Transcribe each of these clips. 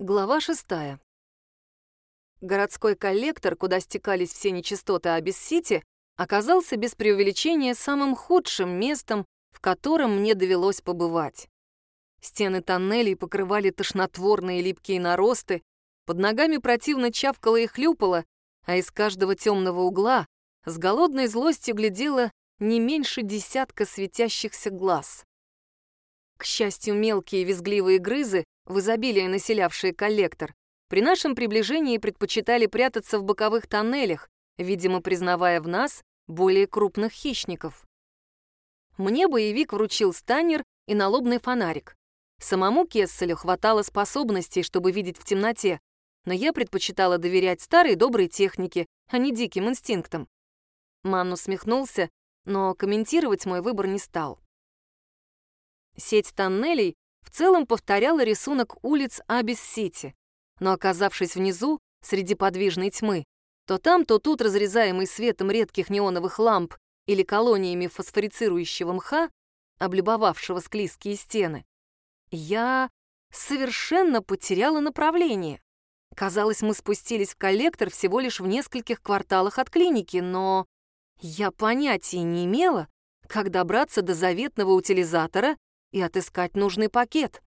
Глава шестая. Городской коллектор, куда стекались все нечистоты Абис-Сити, оказался без преувеличения самым худшим местом, в котором мне довелось побывать. Стены тоннелей покрывали тошнотворные липкие наросты, под ногами противно чавкало и хлюпало, а из каждого темного угла с голодной злостью глядело не меньше десятка светящихся глаз. К счастью, мелкие визгливые грызы в изобилии населявшие коллектор, при нашем приближении предпочитали прятаться в боковых тоннелях, видимо, признавая в нас более крупных хищников. Мне боевик вручил станнер и налобный фонарик. Самому Кесселю хватало способностей, чтобы видеть в темноте, но я предпочитала доверять старой доброй технике, а не диким инстинктам. Ман усмехнулся, но комментировать мой выбор не стал. Сеть тоннелей в целом повторяла рисунок улиц Абис-Сити, но оказавшись внизу, среди подвижной тьмы, то там, то тут разрезаемый светом редких неоновых ламп или колониями фосфорицирующего мха, облюбовавшего склизкие стены, я совершенно потеряла направление. Казалось, мы спустились в коллектор всего лишь в нескольких кварталах от клиники, но я понятия не имела, как добраться до заветного утилизатора и отыскать нужный пакет.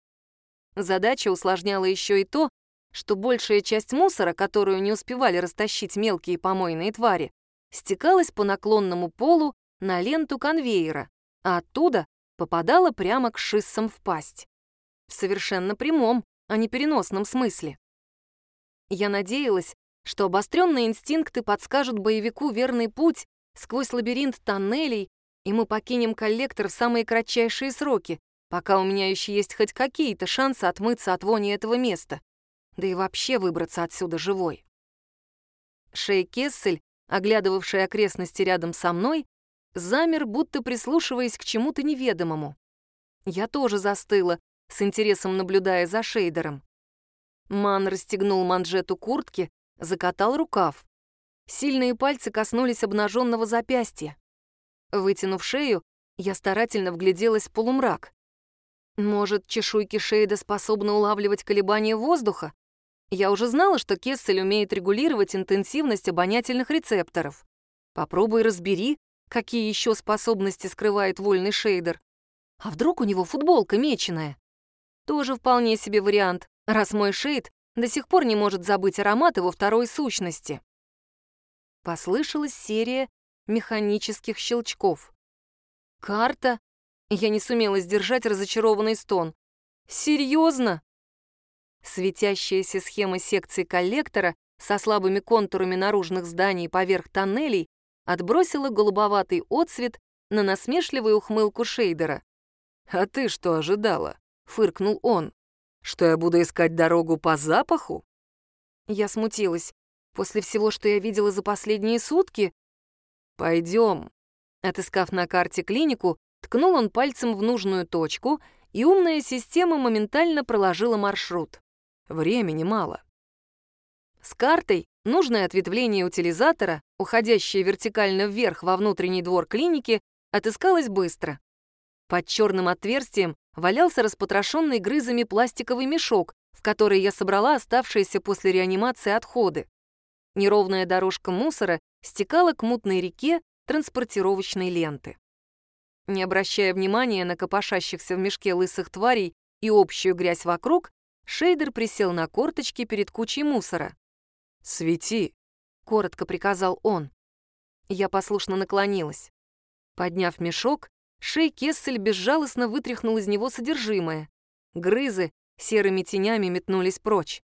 Задача усложняла еще и то, что большая часть мусора, которую не успевали растащить мелкие помойные твари, стекалась по наклонному полу на ленту конвейера, а оттуда попадала прямо к шиссам в пасть. В совершенно прямом, а не переносном смысле. Я надеялась, что обостренные инстинкты подскажут боевику верный путь сквозь лабиринт тоннелей, и мы покинем коллектор в самые кратчайшие сроки, пока у меня еще есть хоть какие-то шансы отмыться от вони этого места, да и вообще выбраться отсюда живой. Шей Кессель, оглядывавший окрестности рядом со мной, замер, будто прислушиваясь к чему-то неведомому. Я тоже застыла, с интересом наблюдая за Шейдером. Ман расстегнул манжету куртки, закатал рукав. Сильные пальцы коснулись обнаженного запястья. Вытянув шею, я старательно вгляделась в полумрак. Может, чешуйки Шейда способны улавливать колебания воздуха? Я уже знала, что Кессель умеет регулировать интенсивность обонятельных рецепторов. Попробуй разбери, какие еще способности скрывает вольный шейдер. А вдруг у него футболка меченая? Тоже вполне себе вариант, раз мой шейд до сих пор не может забыть аромат его второй сущности. Послышалась серия механических щелчков. Карта я не сумела сдержать разочарованный стон. «Серьезно?» Светящаяся схема секции коллектора со слабыми контурами наружных зданий поверх тоннелей отбросила голубоватый отсвет на насмешливую ухмылку шейдера. «А ты что ожидала?» — фыркнул он. «Что я буду искать дорогу по запаху?» Я смутилась. После всего, что я видела за последние сутки... «Пойдем». Отыскав на карте клинику, Ткнул он пальцем в нужную точку, и умная система моментально проложила маршрут. Времени мало. С картой нужное ответвление утилизатора, уходящее вертикально вверх во внутренний двор клиники, отыскалось быстро. Под черным отверстием валялся распотрошенный грызами пластиковый мешок, в который я собрала оставшиеся после реанимации отходы. Неровная дорожка мусора стекала к мутной реке транспортировочной ленты. Не обращая внимания на копошащихся в мешке лысых тварей и общую грязь вокруг, Шейдер присел на корточки перед кучей мусора. «Свети», — коротко приказал он. Я послушно наклонилась. Подняв мешок, Шей Кессель безжалостно вытряхнул из него содержимое. Грызы серыми тенями метнулись прочь.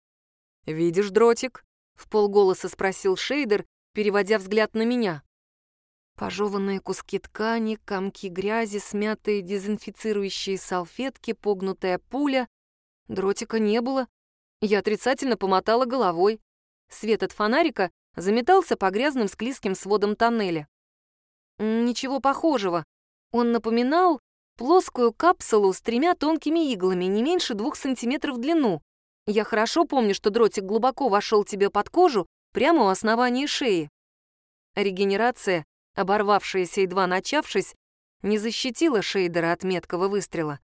«Видишь дротик?» — в полголоса спросил Шейдер, переводя взгляд на меня. Пожеванные куски ткани, комки грязи, смятые дезинфицирующие салфетки, погнутая пуля. Дротика не было. Я отрицательно помотала головой. Свет от фонарика заметался по грязным склизким сводам тоннеля. Ничего похожего. Он напоминал плоскую капсулу с тремя тонкими иглами, не меньше двух сантиметров в длину. Я хорошо помню, что дротик глубоко вошел тебе под кожу, прямо у основания шеи. Регенерация оборвавшаяся едва начавшись, не защитила Шейдера от меткого выстрела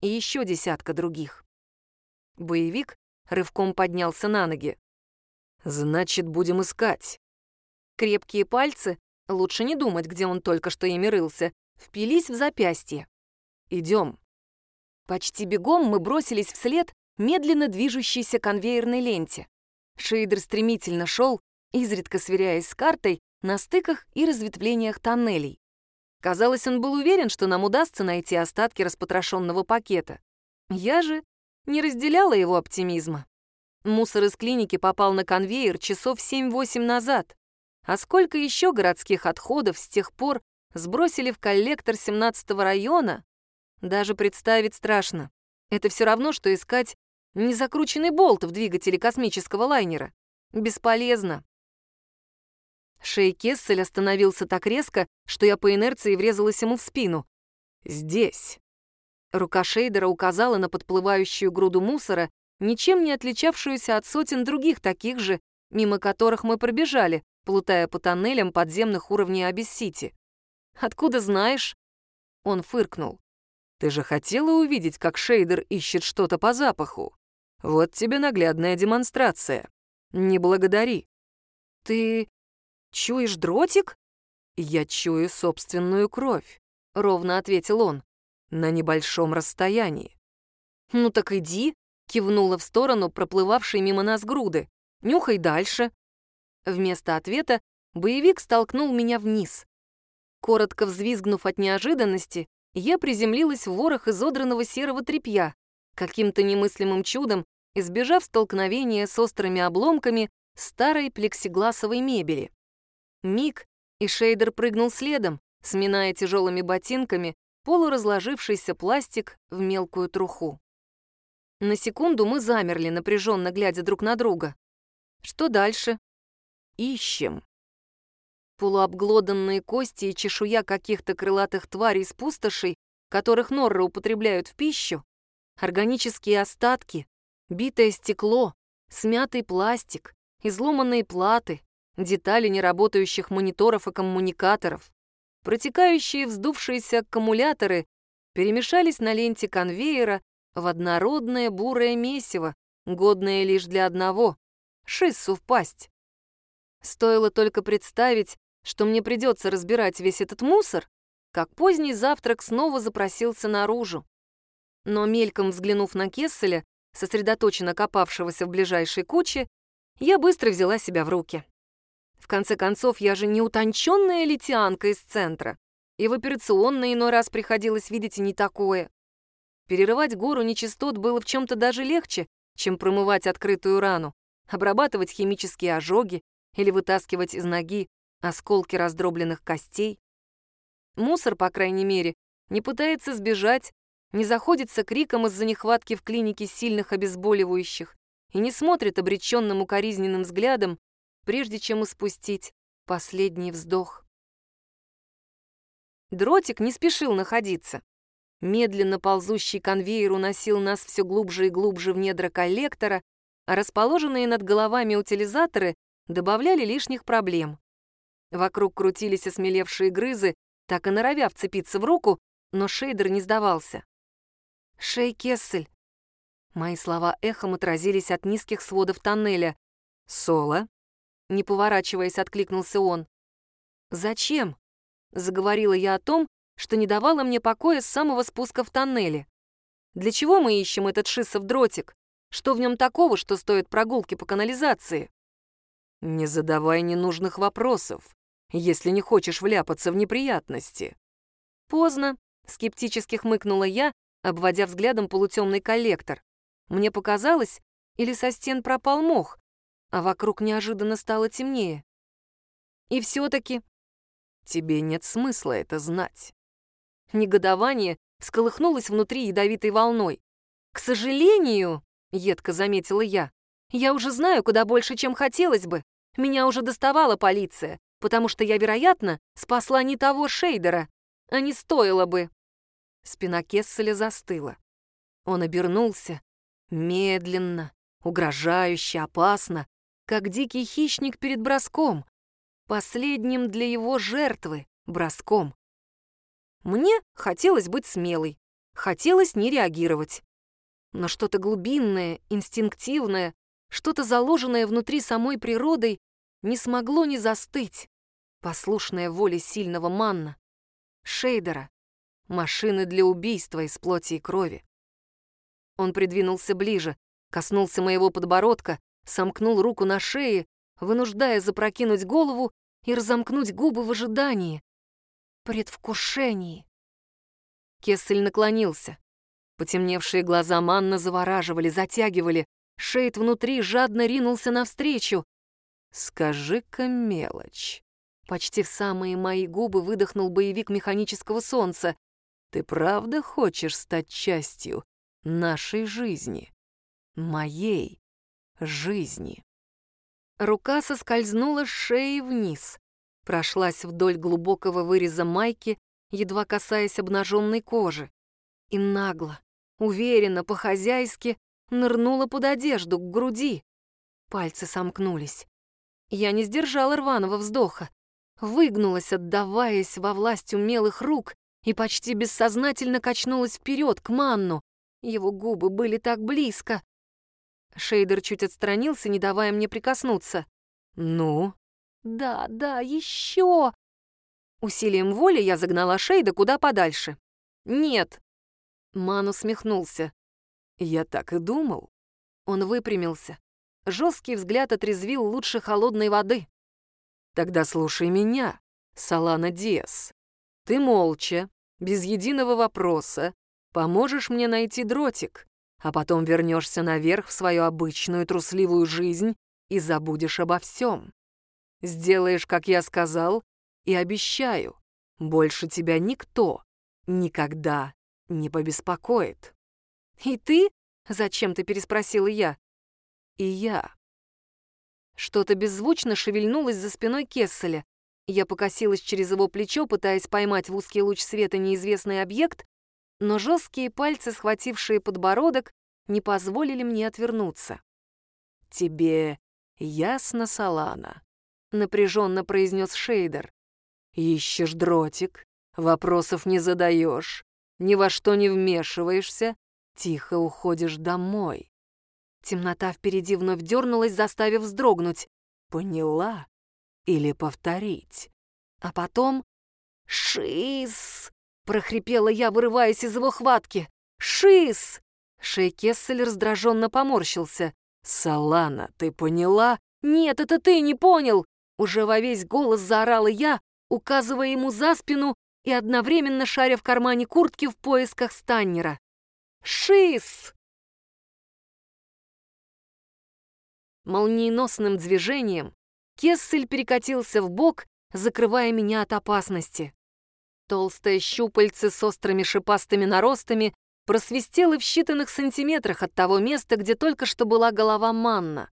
и еще десятка других. Боевик рывком поднялся на ноги. «Значит, будем искать». Крепкие пальцы, лучше не думать, где он только что ими рылся, впились в запястье. «Идем». Почти бегом мы бросились вслед медленно движущейся конвейерной ленте. Шейдер стремительно шел, изредка сверяясь с картой на стыках и разветвлениях тоннелей. Казалось, он был уверен, что нам удастся найти остатки распотрошенного пакета. Я же не разделяла его оптимизма. Мусор из клиники попал на конвейер часов 7-8 назад. А сколько еще городских отходов с тех пор сбросили в коллектор 17-го района, даже представить страшно. Это все равно, что искать незакрученный болт в двигателе космического лайнера. Бесполезно. Шей Кессель остановился так резко, что я по инерции врезалась ему в спину. «Здесь». Рука Шейдера указала на подплывающую груду мусора, ничем не отличавшуюся от сотен других таких же, мимо которых мы пробежали, плутая по тоннелям подземных уровней Абиссити. «Откуда знаешь?» Он фыркнул. «Ты же хотела увидеть, как Шейдер ищет что-то по запаху? Вот тебе наглядная демонстрация. Не благодари». «Ты чуешь дротик?» «Я чую собственную кровь», — ровно ответил он на небольшом расстоянии. «Ну так иди», — кивнула в сторону проплывавшей мимо нас груды. «Нюхай дальше». Вместо ответа боевик столкнул меня вниз. Коротко взвизгнув от неожиданности, я приземлилась в ворох изодранного серого тряпья, каким-то немыслимым чудом избежав столкновения с острыми обломками старой плексигласовой мебели. Миг, и Шейдер прыгнул следом, сминая тяжелыми ботинками полуразложившийся пластик в мелкую труху. На секунду мы замерли, напряженно глядя друг на друга. Что дальше? Ищем. Полуобглоданные кости и чешуя каких-то крылатых тварей с пустошей, которых норры употребляют в пищу, органические остатки, битое стекло, смятый пластик, изломанные платы, детали неработающих мониторов и коммуникаторов, Протекающие вздувшиеся аккумуляторы перемешались на ленте конвейера в однородное бурое месиво, годное лишь для одного — шиссу в пасть. Стоило только представить, что мне придется разбирать весь этот мусор, как поздний завтрак снова запросился наружу. Но мельком взглянув на Кесселя, сосредоточенно копавшегося в ближайшей куче, я быстро взяла себя в руки. В конце концов, я же не утонченная литианка из центра. И в операционной иной раз приходилось видеть и не такое. Перерывать гору нечистот было в чем-то даже легче, чем промывать открытую рану, обрабатывать химические ожоги или вытаскивать из ноги осколки раздробленных костей. Мусор, по крайней мере, не пытается сбежать, не заходится криком из-за нехватки в клинике сильных обезболивающих и не смотрит обреченным укоризненным взглядом прежде чем испустить последний вздох. Дротик не спешил находиться. Медленно ползущий конвейер уносил нас все глубже и глубже в недра коллектора, а расположенные над головами утилизаторы добавляли лишних проблем. Вокруг крутились осмелевшие грызы, так и норовя вцепиться в руку, но шейдер не сдавался. «Шей Кессель!» Мои слова эхом отразились от низких сводов тоннеля. «Соло?» Не поворачиваясь, откликнулся он. «Зачем?» — заговорила я о том, что не давала мне покоя с самого спуска в тоннеле. «Для чего мы ищем этот шиссов дротик? Что в нем такого, что стоит прогулки по канализации?» «Не задавай ненужных вопросов, если не хочешь вляпаться в неприятности». «Поздно», — скептически хмыкнула я, обводя взглядом полутемный коллектор. Мне показалось, или со стен пропал мох, а вокруг неожиданно стало темнее. И все-таки тебе нет смысла это знать. Негодование всколыхнулось внутри ядовитой волной. «К сожалению», — едко заметила я, «я уже знаю куда больше, чем хотелось бы. Меня уже доставала полиция, потому что я, вероятно, спасла не того Шейдера, а не стоило бы». Спина Кесселя застыла. Он обернулся, медленно, угрожающе, опасно, как дикий хищник перед броском, последним для его жертвы броском. Мне хотелось быть смелой, хотелось не реагировать. Но что-то глубинное, инстинктивное, что-то заложенное внутри самой природой не смогло не застыть, послушная воле сильного манна, шейдера, машины для убийства из плоти и крови. Он придвинулся ближе, коснулся моего подбородка, сомкнул руку на шее, вынуждая запрокинуть голову и разомкнуть губы в ожидании, предвкушении. Кессель наклонился. Потемневшие глаза Манна завораживали, затягивали. Шейд внутри жадно ринулся навстречу. «Скажи-ка мелочь». Почти в самые мои губы выдохнул боевик механического солнца. «Ты правда хочешь стать частью нашей жизни? Моей жизни?» Рука соскользнула с шеи вниз, прошлась вдоль глубокого выреза майки, едва касаясь обнаженной кожи, и нагло, уверенно, по-хозяйски нырнула под одежду, к груди. Пальцы сомкнулись. Я не сдержала рваного вздоха, выгнулась, отдаваясь во власть умелых рук, и почти бессознательно качнулась вперед к Манну. Его губы были так близко, Шейдер чуть отстранился, не давая мне прикоснуться. «Ну?» «Да, да, еще!» Усилием воли я загнала Шейда куда подальше. «Нет!» Ман усмехнулся. «Я так и думал». Он выпрямился. Жесткий взгляд отрезвил лучше холодной воды. «Тогда слушай меня, Салана Диас. Ты молча, без единого вопроса, поможешь мне найти дротик а потом вернешься наверх в свою обычную трусливую жизнь и забудешь обо всем. Сделаешь, как я сказал, и обещаю, больше тебя никто никогда не побеспокоит. «И ты?» — зачем-то переспросила я. «И я». Что-то беззвучно шевельнулось за спиной Кесселя. Я покосилась через его плечо, пытаясь поймать в узкий луч света неизвестный объект, но жесткие пальцы, схватившие подбородок, не позволили мне отвернуться. «Тебе ясно, Салана?» — напряженно произнес Шейдер. «Ищешь дротик, вопросов не задаешь, ни во что не вмешиваешься, тихо уходишь домой». Темнота впереди вновь дернулась, заставив вздрогнуть. «Поняла? Или повторить?» А потом «Шиз!» — прохрипела я, вырываясь из его хватки. «Шиз!» Шейкессель раздраженно поморщился. «Салана, ты поняла?» «Нет, это ты не понял!» Уже во весь голос заорала я, указывая ему за спину и одновременно шаря в кармане куртки в поисках Станнера. «Шиз!» Молниеносным движением Кессель перекатился в бок, закрывая меня от опасности. Толстое щупальце с острыми шипастыми наростами просвистело в считанных сантиметрах от того места, где только что была голова Манна.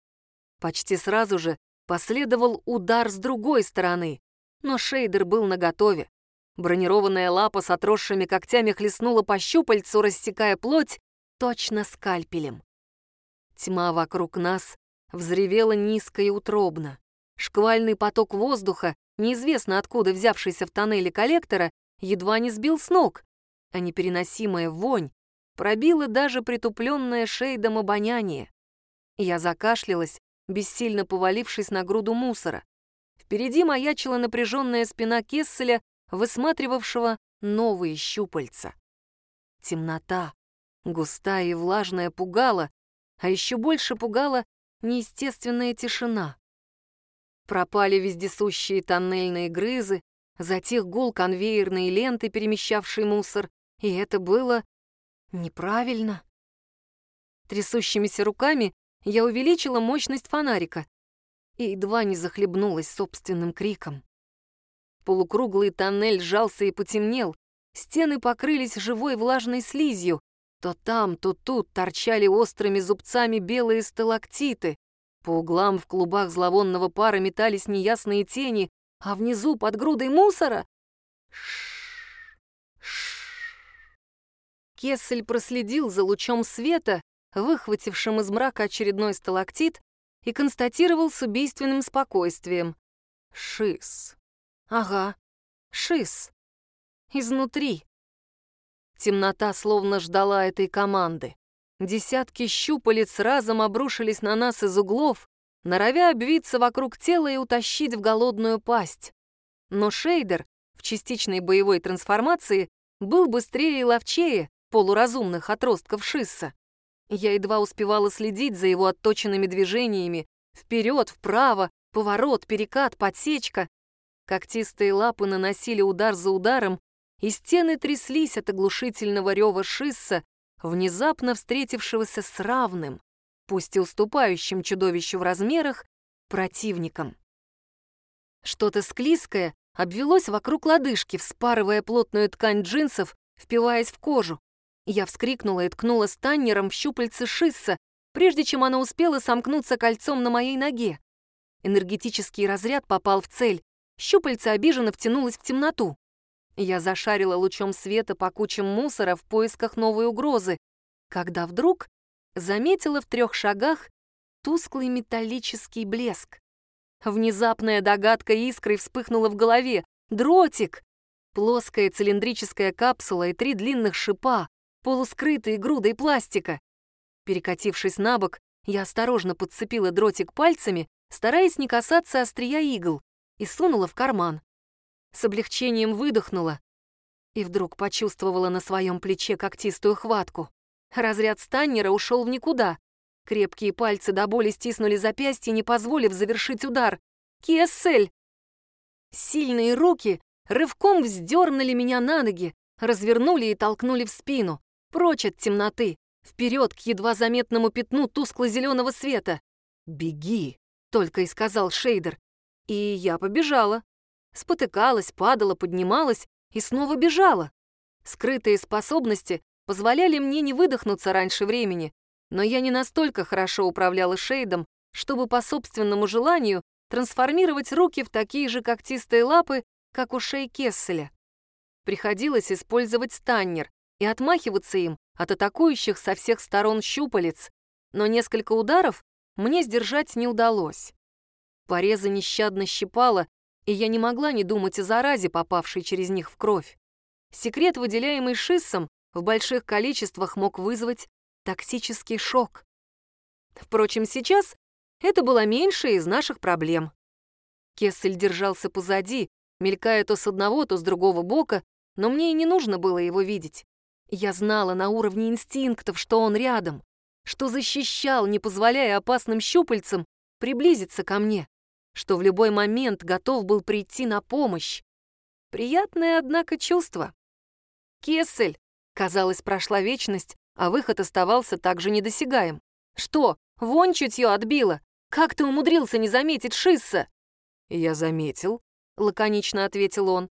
Почти сразу же последовал удар с другой стороны, но Шейдер был наготове. Бронированная лапа с отросшими когтями хлестнула по щупальцу, рассекая плоть, точно скальпелем. Тьма вокруг нас взревела низко и утробно. Шквальный поток воздуха, неизвестно откуда взявшийся в тоннеле коллектора, едва не сбил с ног, а непереносимая вонь пробила даже притупленное шейдом обоняние. Я закашлялась, бессильно повалившись на груду мусора. Впереди маячила напряженная спина Кесселя, высматривавшего новые щупальца. Темнота, густая и влажная, пугала, а еще больше пугала неестественная тишина. Пропали вездесущие тоннельные грызы, затих гул конвейерной ленты, перемещавшей мусор, и это было неправильно. Трясущимися руками я увеличила мощность фонарика и едва не захлебнулась собственным криком. Полукруглый тоннель сжался и потемнел, стены покрылись живой влажной слизью, то там, то тут торчали острыми зубцами белые сталактиты, по углам в клубах зловонного пара метались неясные тени, а внизу, под грудой мусора... Кессель проследил за лучом света, выхватившим из мрака очередной сталактит, и констатировал с убийственным спокойствием. Шиз. Ага, шиз. Изнутри. Темнота словно ждала этой команды. Десятки щупалец разом обрушились на нас из углов, норовя обвиться вокруг тела и утащить в голодную пасть. Но Шейдер в частичной боевой трансформации был быстрее и ловчее полуразумных отростков Шисса. Я едва успевала следить за его отточенными движениями, вперед, вправо, поворот, перекат, подсечка. Когтистые лапы наносили удар за ударом, и стены тряслись от оглушительного рева Шисса, внезапно встретившегося с равным, пусть и уступающим чудовищу в размерах, противником. Что-то склизкое обвелось вокруг лодыжки, вспарывая плотную ткань джинсов, впиваясь в кожу. Я вскрикнула и ткнула станнером в щупальце Шисса, прежде чем она успела сомкнуться кольцом на моей ноге. Энергетический разряд попал в цель, щупальце обиженно втянулось в темноту. Я зашарила лучом света по кучам мусора в поисках новой угрозы, когда вдруг заметила в трех шагах тусклый металлический блеск. Внезапная догадка искрой вспыхнула в голове. Дротик! Плоская цилиндрическая капсула и три длинных шипа, полускрытые грудой пластика. Перекатившись на бок, я осторожно подцепила дротик пальцами, стараясь не касаться острия игл, и сунула в карман. С облегчением выдохнула и вдруг почувствовала на своем плече когтистую хватку. Разряд станнера ушел в никуда. Крепкие пальцы до боли стиснули запястье, не позволив завершить удар. «Кессель!» Сильные руки рывком вздернули меня на ноги, развернули и толкнули в спину, прочь от темноты, вперед к едва заметному пятну тускло-зеленого света. «Беги!» — только и сказал Шейдер. И я побежала. Спотыкалась, падала, поднималась и снова бежала. Скрытые способности позволяли мне не выдохнуться раньше времени, но я не настолько хорошо управляла Шейдом, чтобы по собственному желанию трансформировать руки в такие же когтистые лапы, как у Шей Кесселя. Приходилось использовать станнер и отмахиваться им от атакующих со всех сторон щупалец, но несколько ударов мне сдержать не удалось. Порезы нещадно щипало, и я не могла не думать о заразе, попавшей через них в кровь. Секрет, выделяемый шиссом, в больших количествах мог вызвать токсический шок. Впрочем, сейчас это была меньшая из наших проблем. Кессель держался позади, мелькая то с одного, то с другого бока, но мне и не нужно было его видеть. Я знала на уровне инстинктов, что он рядом, что защищал, не позволяя опасным щупальцам приблизиться ко мне что в любой момент готов был прийти на помощь. Приятное, однако, чувство. Кессель, казалось, прошла вечность, а выход оставался также недосягаем. Что, вон чутье отбило? Как ты умудрился не заметить Шисса? Я заметил, лаконично ответил он.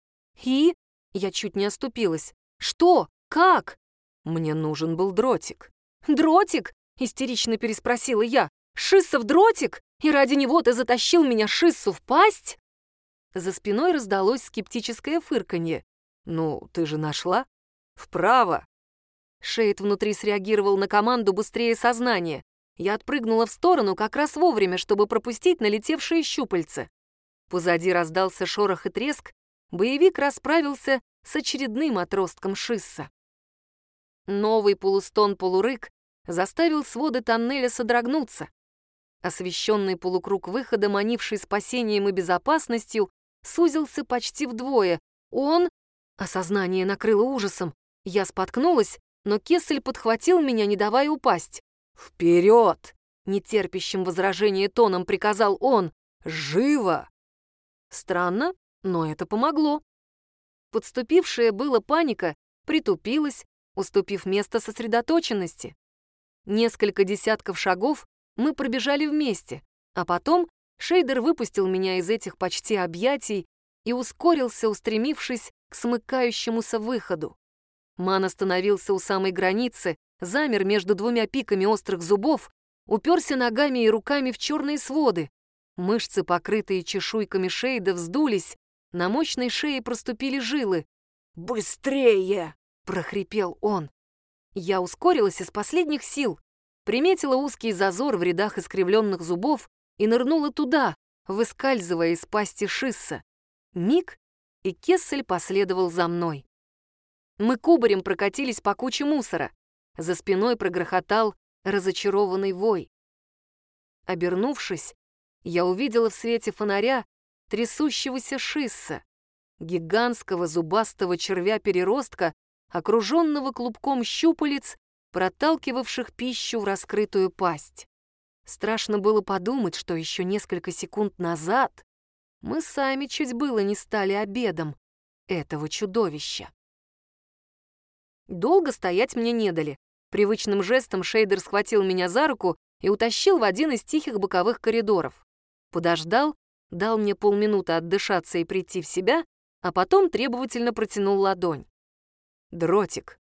И? Я чуть не оступилась. Что? Как? Мне нужен был дротик. Дротик? Истерично переспросила я. Шиссов дротик? И ради него ты затащил меня Шиссу в пасть?» За спиной раздалось скептическое фырканье. «Ну, ты же нашла? Вправо!» Шейд внутри среагировал на команду быстрее сознания. Я отпрыгнула в сторону как раз вовремя, чтобы пропустить налетевшие щупальца. Позади раздался шорох и треск, боевик расправился с очередным отростком Шисса. Новый полустон-полурык заставил своды тоннеля содрогнуться. Освещенный полукруг выхода, манивший спасением и безопасностью, сузился почти вдвое. Он... Осознание накрыло ужасом. Я споткнулась, но Кессель подхватил меня, не давая упасть. «Вперед!» — нетерпящим возражения тоном приказал он. «Живо!» Странно, но это помогло. Подступившая была паника притупилась, уступив место сосредоточенности. Несколько десятков шагов, мы пробежали вместе, а потом Шейдер выпустил меня из этих почти объятий и ускорился, устремившись к смыкающемуся выходу. Ман остановился у самой границы, замер между двумя пиками острых зубов, уперся ногами и руками в черные своды. Мышцы, покрытые чешуйками Шейда, вздулись, на мощной шее проступили жилы. «Быстрее!» — прохрипел он. Я ускорилась из последних сил, приметила узкий зазор в рядах искривленных зубов и нырнула туда, выскальзывая из пасти Шисса. Миг, и Кессель последовал за мной. Мы кубарем прокатились по куче мусора. за спиной прогрохотал разочарованный вой. Обернувшись, я увидела в свете фонаря трясущегося шисса, гигантского зубастого червя-переростка, окруженного клубком щупалец, проталкивавших пищу в раскрытую пасть. Страшно было подумать, что еще несколько секунд назад мы сами чуть было не стали обедом этого чудовища. Долго стоять мне не дали. Привычным жестом Шейдер схватил меня за руку и утащил в один из тихих боковых коридоров. Подождал, дал мне полминуты отдышаться и прийти в себя, а потом требовательно протянул ладонь. «Дротик».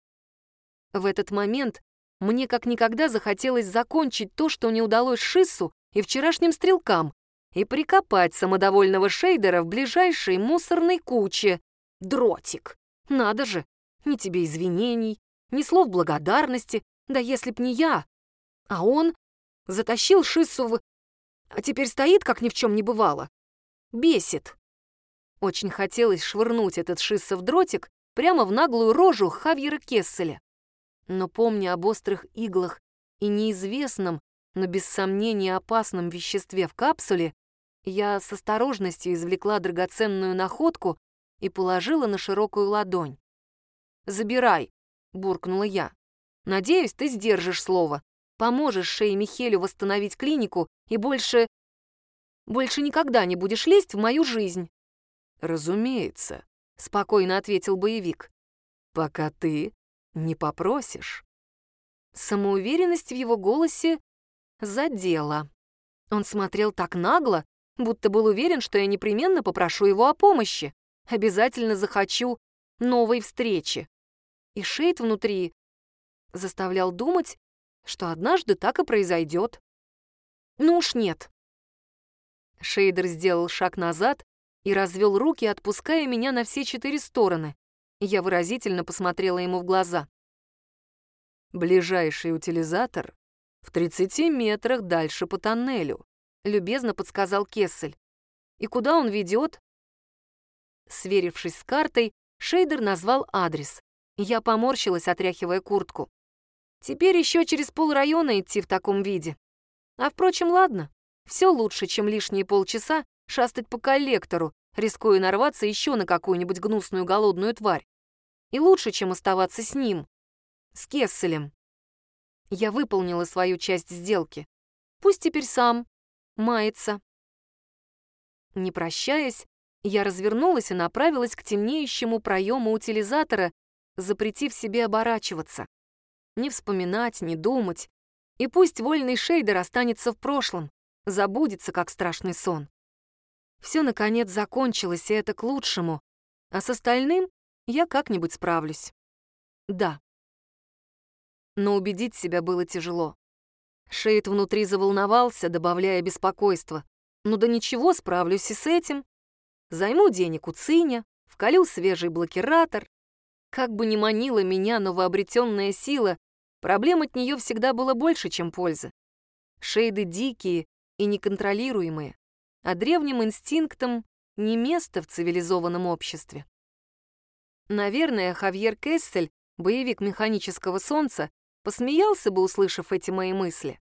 В этот момент мне как никогда захотелось закончить то, что не удалось Шиссу и вчерашним стрелкам, и прикопать самодовольного шейдера в ближайшей мусорной куче. Дротик. Надо же, ни тебе извинений, ни слов благодарности, да если б не я. А он затащил Шиссу в... А теперь стоит, как ни в чем не бывало. Бесит. Очень хотелось швырнуть этот Шисса в дротик прямо в наглую рожу Хавьера Кесселя. Но помня об острых иглах и неизвестном, но без сомнения опасном веществе в капсуле, я с осторожностью извлекла драгоценную находку и положила на широкую ладонь. «Забирай», — буркнула я. «Надеюсь, ты сдержишь слово, поможешь Шее Михелю восстановить клинику и больше... больше никогда не будешь лезть в мою жизнь». «Разумеется», — спокойно ответил боевик. «Пока ты не попросишь». Самоуверенность в его голосе задела. Он смотрел так нагло, будто был уверен, что я непременно попрошу его о помощи, обязательно захочу новой встречи. И Шейд внутри заставлял думать, что однажды так и произойдет. Ну уж нет. Шейдер сделал шаг назад и развел руки, отпуская меня на все четыре стороны. Я выразительно посмотрела ему в глаза. «Ближайший утилизатор в 30 метрах дальше по тоннелю», любезно подсказал Кессель. «И куда он ведет?» Сверившись с картой, Шейдер назвал адрес. Я поморщилась, отряхивая куртку. Теперь еще через полрайона идти в таком виде. А впрочем, ладно. Все лучше, чем лишние полчаса шастать по коллектору, рискуя нарваться еще на какую-нибудь гнусную голодную тварь. И лучше, чем оставаться с ним, с Кесселем. Я выполнила свою часть сделки. Пусть теперь сам мается. Не прощаясь, я развернулась и направилась к темнеющему проему утилизатора, запретив себе оборачиваться. Не вспоминать, не думать. И пусть вольный шейдер останется в прошлом, забудется, как страшный сон. Все, наконец, закончилось, и это к лучшему. А с остальным я как-нибудь справлюсь. Да. Но убедить себя было тяжело. Шейд внутри заволновался, добавляя беспокойство. Ну да ничего, справлюсь и с этим. Займу денег у Циня, вколю свежий блокиратор. Как бы ни манила меня новообретенная сила, проблем от нее всегда было больше, чем пользы. Шейды дикие и неконтролируемые а древним инстинктам не место в цивилизованном обществе. Наверное, Хавьер Кессель, боевик механического солнца, посмеялся бы, услышав эти мои мысли,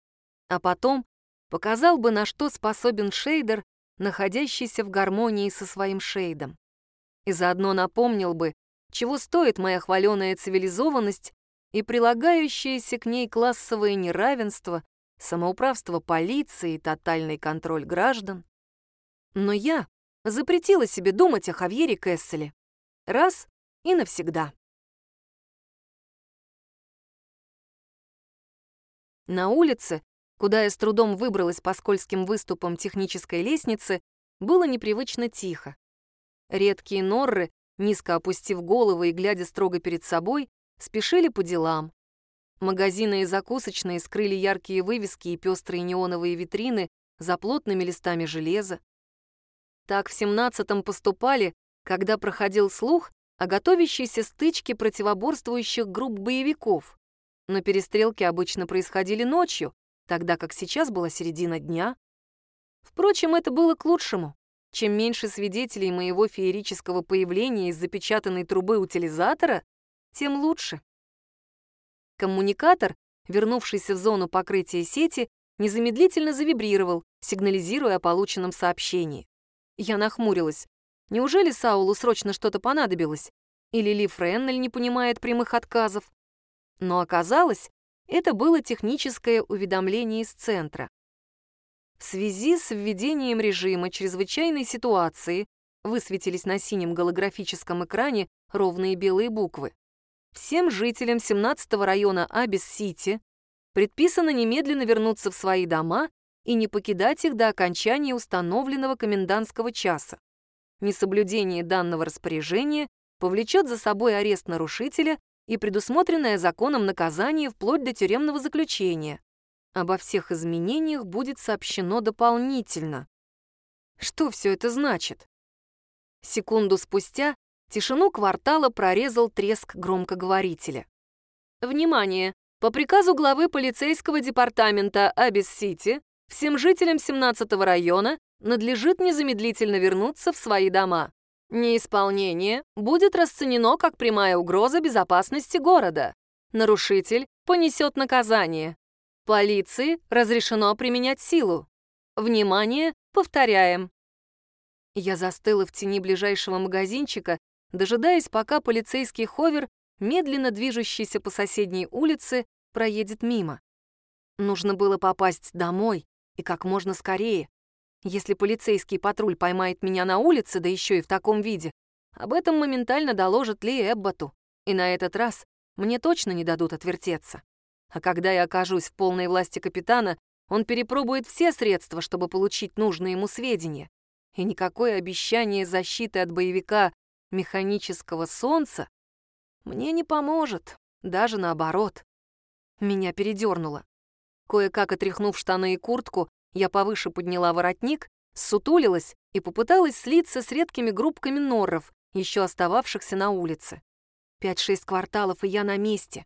а потом показал бы, на что способен шейдер, находящийся в гармонии со своим шейдом. И заодно напомнил бы, чего стоит моя хваленая цивилизованность и прилагающееся к ней классовое неравенство, самоуправство полиции и тотальный контроль граждан. Но я запретила себе думать о Хавьере Кесселе. Раз и навсегда. На улице, куда я с трудом выбралась по скользким выступам технической лестницы, было непривычно тихо. Редкие норры, низко опустив головы и глядя строго перед собой, спешили по делам. Магазины и закусочные скрыли яркие вывески и пестрые неоновые витрины за плотными листами железа. Так в семнадцатом поступали, когда проходил слух о готовящейся стычке противоборствующих групп боевиков. Но перестрелки обычно происходили ночью, тогда как сейчас была середина дня. Впрочем, это было к лучшему. Чем меньше свидетелей моего феерического появления из запечатанной трубы утилизатора, тем лучше. Коммуникатор, вернувшийся в зону покрытия сети, незамедлительно завибрировал, сигнализируя о полученном сообщении. Я нахмурилась. Неужели Саулу срочно что-то понадобилось? Или Ли Френнель не понимает прямых отказов? Но оказалось, это было техническое уведомление из центра. В связи с введением режима чрезвычайной ситуации высветились на синем голографическом экране ровные белые буквы. Всем жителям 17-го района Абис-Сити предписано немедленно вернуться в свои дома и не покидать их до окончания установленного комендантского часа. Несоблюдение данного распоряжения повлечет за собой арест нарушителя и предусмотренное законом наказание вплоть до тюремного заключения. Обо всех изменениях будет сообщено дополнительно. Что все это значит? Секунду спустя тишину квартала прорезал треск громкоговорителя. Внимание! По приказу главы полицейского департамента Абис-Сити всем жителям 17-го района надлежит незамедлительно вернуться в свои дома. Неисполнение будет расценено как прямая угроза безопасности города. Нарушитель понесет наказание. Полиции разрешено применять силу. Внимание, повторяем. Я застыла в тени ближайшего магазинчика, дожидаясь, пока полицейский ховер, медленно движущийся по соседней улице, проедет мимо. Нужно было попасть домой и как можно скорее. Если полицейский патруль поймает меня на улице, да еще и в таком виде, об этом моментально доложат Ли Эбботу, и на этот раз мне точно не дадут отвертеться. А когда я окажусь в полной власти капитана, он перепробует все средства, чтобы получить нужные ему сведения. И никакое обещание защиты от боевика механического солнца мне не поможет, даже наоборот. Меня передернуло. Кое-как отряхнув штаны и куртку, я повыше подняла воротник, сутулилась и попыталась слиться с редкими группками норров, еще остававшихся на улице. Пять-шесть кварталов, и я на месте.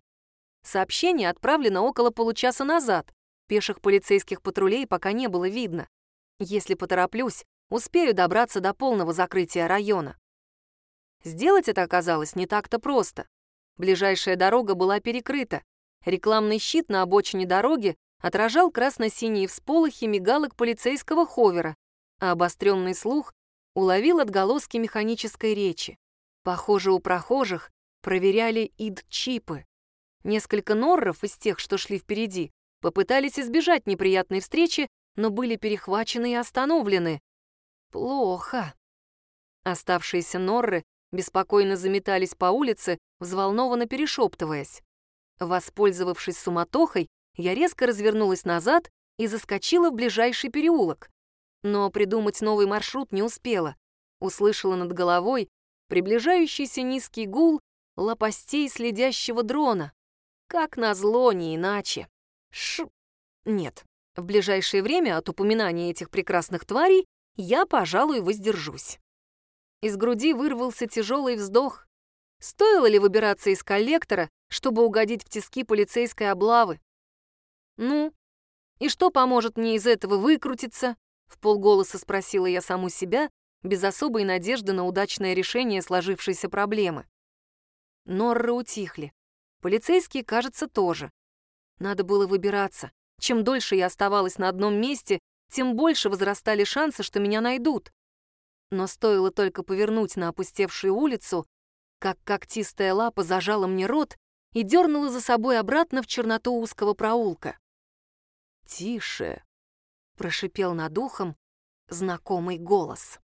Сообщение отправлено около получаса назад. Пеших полицейских патрулей пока не было видно. Если потороплюсь, успею добраться до полного закрытия района. Сделать это оказалось не так-то просто. Ближайшая дорога была перекрыта. Рекламный щит на обочине дороги отражал красно-синие всполохи мигалок полицейского ховера, а обостренный слух уловил отголоски механической речи. Похоже, у прохожих проверяли ид-чипы. Несколько норров из тех, что шли впереди, попытались избежать неприятной встречи, но были перехвачены и остановлены. Плохо. Оставшиеся норры беспокойно заметались по улице, взволнованно перешептываясь. Воспользовавшись суматохой, я резко развернулась назад и заскочила в ближайший переулок. Но придумать новый маршрут не успела. Услышала над головой приближающийся низкий гул лопастей следящего дрона. Как назло, не иначе. Ш... Нет, в ближайшее время от упоминания этих прекрасных тварей я, пожалуй, воздержусь. Из груди вырвался тяжелый вздох. Стоило ли выбираться из коллектора, чтобы угодить в тиски полицейской облавы? «Ну, и что поможет мне из этого выкрутиться?» В полголоса спросила я саму себя, без особой надежды на удачное решение сложившейся проблемы. Норры утихли. Полицейские, кажется, тоже. Надо было выбираться. Чем дольше я оставалась на одном месте, тем больше возрастали шансы, что меня найдут. Но стоило только повернуть на опустевшую улицу, как когтистая лапа зажала мне рот и дернула за собой обратно в черноту узкого проулка. «Тише!» — прошипел над ухом знакомый голос.